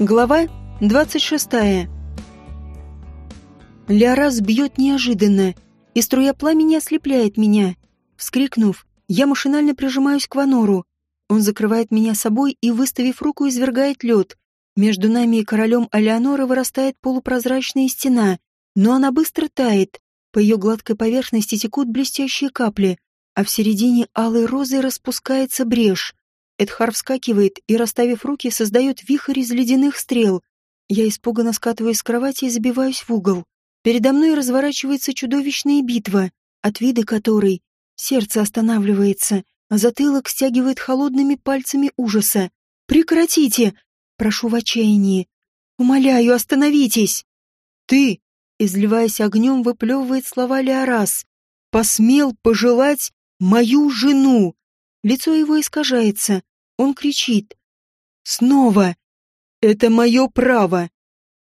Глава 26. Леорас бьет неожиданно, и струя пламени ослепляет меня. Вскрикнув, я машинально прижимаюсь к Ванору. Он закрывает меня собой и, выставив руку, извергает лед. Между нами и королем Алеонора вырастает полупрозрачная стена, но она быстро тает. По ее гладкой поверхности текут блестящие капли, а в середине алой розы распускается брешь. Эдхар вскакивает и, расставив руки, создает вихрь из ледяных стрел. Я испуганно скатываюсь с кровати и забиваюсь в угол. Передо мной разворачивается чудовищная битва, от вида которой сердце останавливается, а затылок стягивает холодными пальцами ужаса. «Прекратите!» — прошу в отчаянии. «Умоляю, остановитесь!» «Ты!» — изливаясь огнем, выплевывает слова Леорас. «Посмел пожелать мою жену!» Лицо его искажается. Он кричит. «Снова! Это мое право!»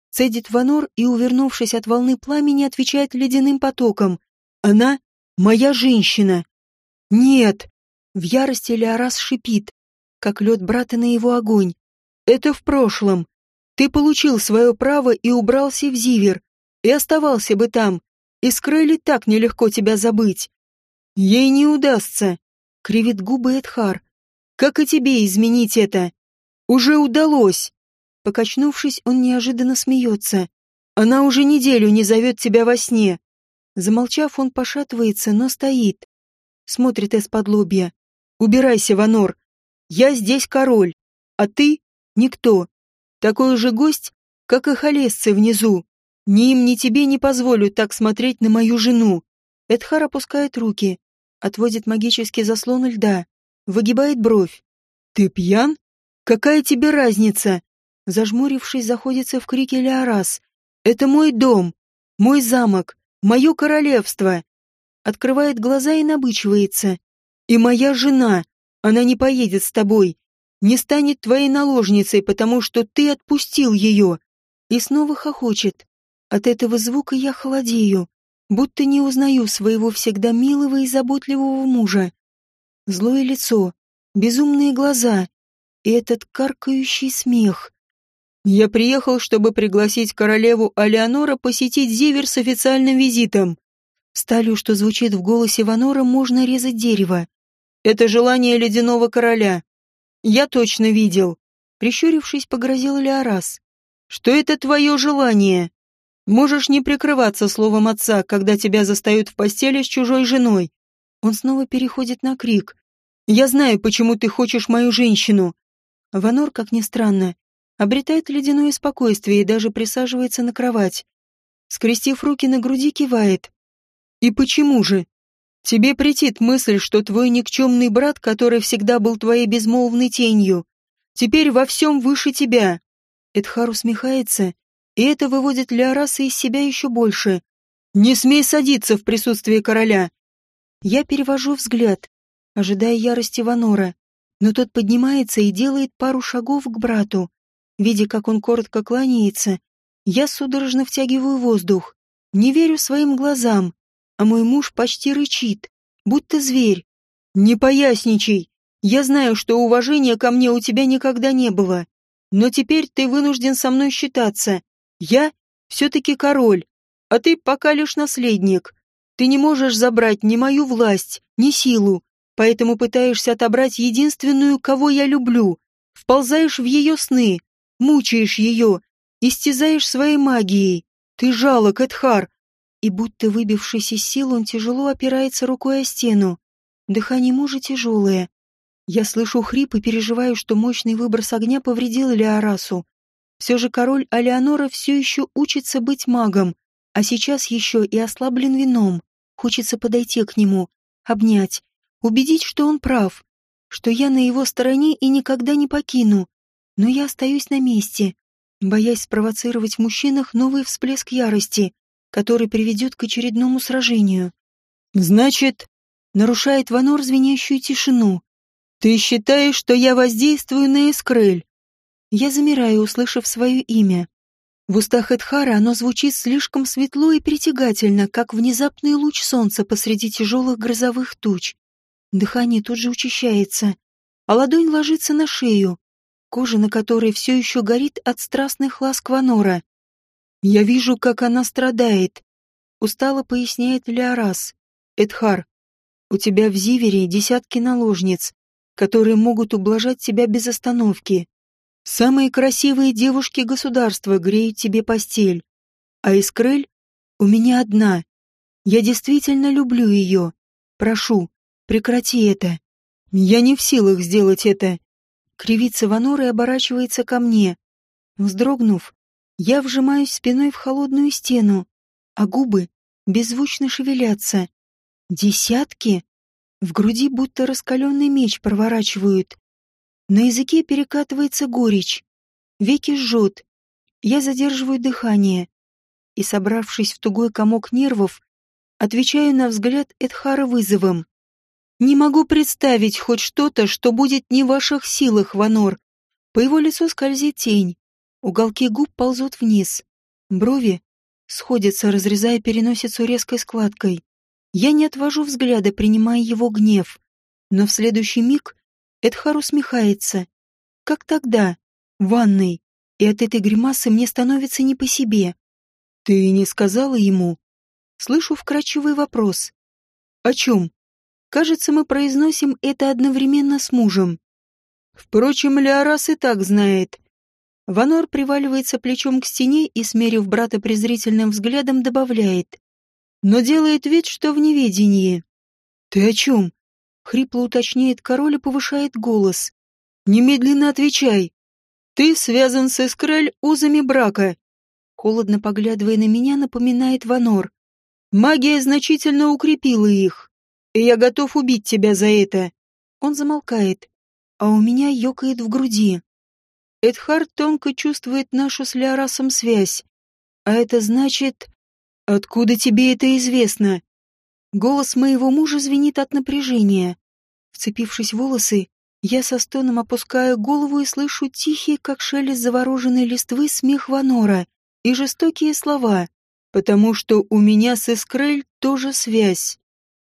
Цедит Ванор и, увернувшись от волны пламени, отвечает ледяным потоком. «Она моя женщина!» «Нет!» В ярости Леорас шипит, как лед брата на его огонь. «Это в прошлом. Ты получил свое право и убрался в Зивер, и оставался бы там, и скрыли так нелегко тебя забыть. Ей не удастся!» — кривит губы Эдхар. Как и тебе изменить это? Уже удалось. Покачнувшись, он неожиданно смеется. Она уже неделю не зовет тебя во сне. Замолчав, он пошатывается, но стоит. Смотрит из-под лобья. Убирайся, Ванор. Я здесь король, а ты — никто. Такой же гость, как и холесцы внизу. Ни им, ни тебе не позволю так смотреть на мою жену. Эдхар опускает руки, отводит магический заслон льда выгибает бровь. «Ты пьян? Какая тебе разница?» Зажмурившись, заходится в крике Леорас. «Это мой дом, мой замок, мое королевство!» Открывает глаза и набычивается. «И моя жена, она не поедет с тобой, не станет твоей наложницей, потому что ты отпустил ее!» И снова хохочет. От этого звука я холодею, будто не узнаю своего всегда милого и заботливого мужа злое лицо, безумные глаза и этот каркающий смех. «Я приехал, чтобы пригласить королеву Алеонора посетить Зивер с официальным визитом». Сталью, что звучит в голосе Ванора, можно резать дерево. «Это желание ледяного короля. Я точно видел». Прищурившись, погрозил Леорас. «Что это твое желание? Можешь не прикрываться словом отца, когда тебя застают в постели с чужой женой. Он снова переходит на крик. «Я знаю, почему ты хочешь мою женщину!» Ванор, как ни странно, обретает ледяное спокойствие и даже присаживается на кровать. Скрестив руки на груди, кивает. «И почему же? Тебе претит мысль, что твой никчемный брат, который всегда был твоей безмолвной тенью, теперь во всем выше тебя!» Эдхар усмехается, и это выводит Леораса из себя еще больше. «Не смей садиться в присутствии короля!» Я перевожу взгляд, ожидая ярости Ванора, но тот поднимается и делает пару шагов к брату. Видя, как он коротко кланяется, я судорожно втягиваю воздух. Не верю своим глазам, а мой муж почти рычит, будто зверь. «Не поясничай! Я знаю, что уважения ко мне у тебя никогда не было, но теперь ты вынужден со мной считаться. Я все-таки король, а ты пока лишь наследник. Ты не можешь забрать ни мою власть, ни силу, поэтому пытаешься отобрать единственную, кого я люблю. Вползаешь в ее сны, мучаешь ее, истязаешь своей магией. Ты жалок, Эдхар. И будто выбившись из сил, он тяжело опирается рукой о стену. Дыхание мужа тяжелое. Я слышу хрип и переживаю, что мощный выброс огня повредил Леорасу. Все же король Алеонора все еще учится быть магом, а сейчас еще и ослаблен вином. Хочется подойти к нему, обнять, убедить, что он прав, что я на его стороне и никогда не покину. Но я остаюсь на месте, боясь спровоцировать в мужчинах новый всплеск ярости, который приведет к очередному сражению. «Значит...» — нарушает Ванор звенящую тишину. «Ты считаешь, что я воздействую на Эскрель?» Я замираю, услышав свое имя. В устах Эдхара оно звучит слишком светло и притягательно, как внезапный луч солнца посреди тяжелых грозовых туч. Дыхание тут же учащается, а ладонь ложится на шею. кожа на которой все еще горит от страстных ласк Ванора. «Я вижу, как она страдает», — устало поясняет Леорас. «Эдхар, у тебя в Зивере десятки наложниц, которые могут ублажать тебя без остановки. Самые красивые девушки государства греют тебе постель, а Искрель у меня одна. Я действительно люблю ее. Прошу, прекрати это. Я не в силах сделать это. Кривится Ванор и оборачивается ко мне. Вздрогнув, я вжимаюсь спиной в холодную стену, а губы беззвучно шевелятся. Десятки? В груди будто раскаленный меч проворачивают. На языке перекатывается горечь. Веки жжет. Я задерживаю дыхание. И, собравшись в тугой комок нервов, отвечаю на взгляд Эдхара вызовом. Не могу представить хоть что-то, что будет не в ваших силах, Ванор. По его лицу скользит тень. Уголки губ ползут вниз. Брови сходятся, разрезая переносицу резкой складкой. Я не отвожу взгляда, принимая его гнев. Но в следующий миг Эдхар усмехается. Как тогда, в ванной, и от этой гримасы мне становится не по себе. «Ты не сказала ему?» Слышу вкрадчивый вопрос. «О чем?» Кажется, мы произносим это одновременно с мужем. Впрочем, Леорас и так знает. Ванор приваливается плечом к стене и, смерив брата презрительным взглядом, добавляет. Но делает вид, что в неведении. «Ты о чем?» — хрипло уточняет король и повышает голос. «Немедленно отвечай. Ты связан с Эскрель узами брака». Холодно поглядывая на меня, напоминает Ванор. «Магия значительно укрепила их и я готов убить тебя за это. Он замолкает, а у меня ёкает в груди. Эдхард тонко чувствует нашу с Леорасом связь. А это значит... Откуда тебе это известно? Голос моего мужа звенит от напряжения. Вцепившись в волосы, я со стоном опускаю голову и слышу тихий, как шелест завороженной листвы, смех Ванора и жестокие слова, потому что у меня с Искрель тоже связь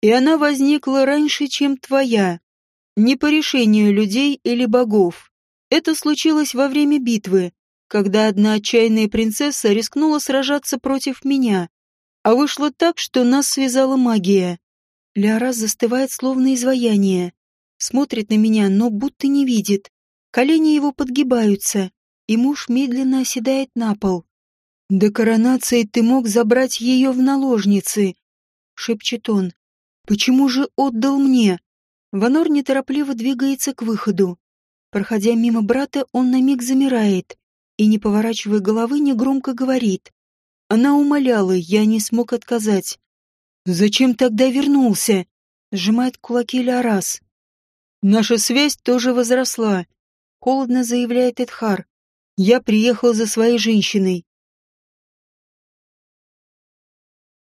и она возникла раньше, чем твоя. Не по решению людей или богов. Это случилось во время битвы, когда одна отчаянная принцесса рискнула сражаться против меня. А вышло так, что нас связала магия. Леорас застывает словно изваяние. Смотрит на меня, но будто не видит. Колени его подгибаются, и муж медленно оседает на пол. «До коронации ты мог забрать ее в наложницы», — шепчет он. Почему же отдал мне? Ванор неторопливо двигается к выходу. Проходя мимо брата, он на миг замирает и, не поворачивая головы, негромко говорит. Она умоляла, я не смог отказать. «Зачем тогда вернулся?» — сжимает кулаки Леорас. «Наша связь тоже возросла», — холодно заявляет Эдхар. «Я приехал за своей женщиной.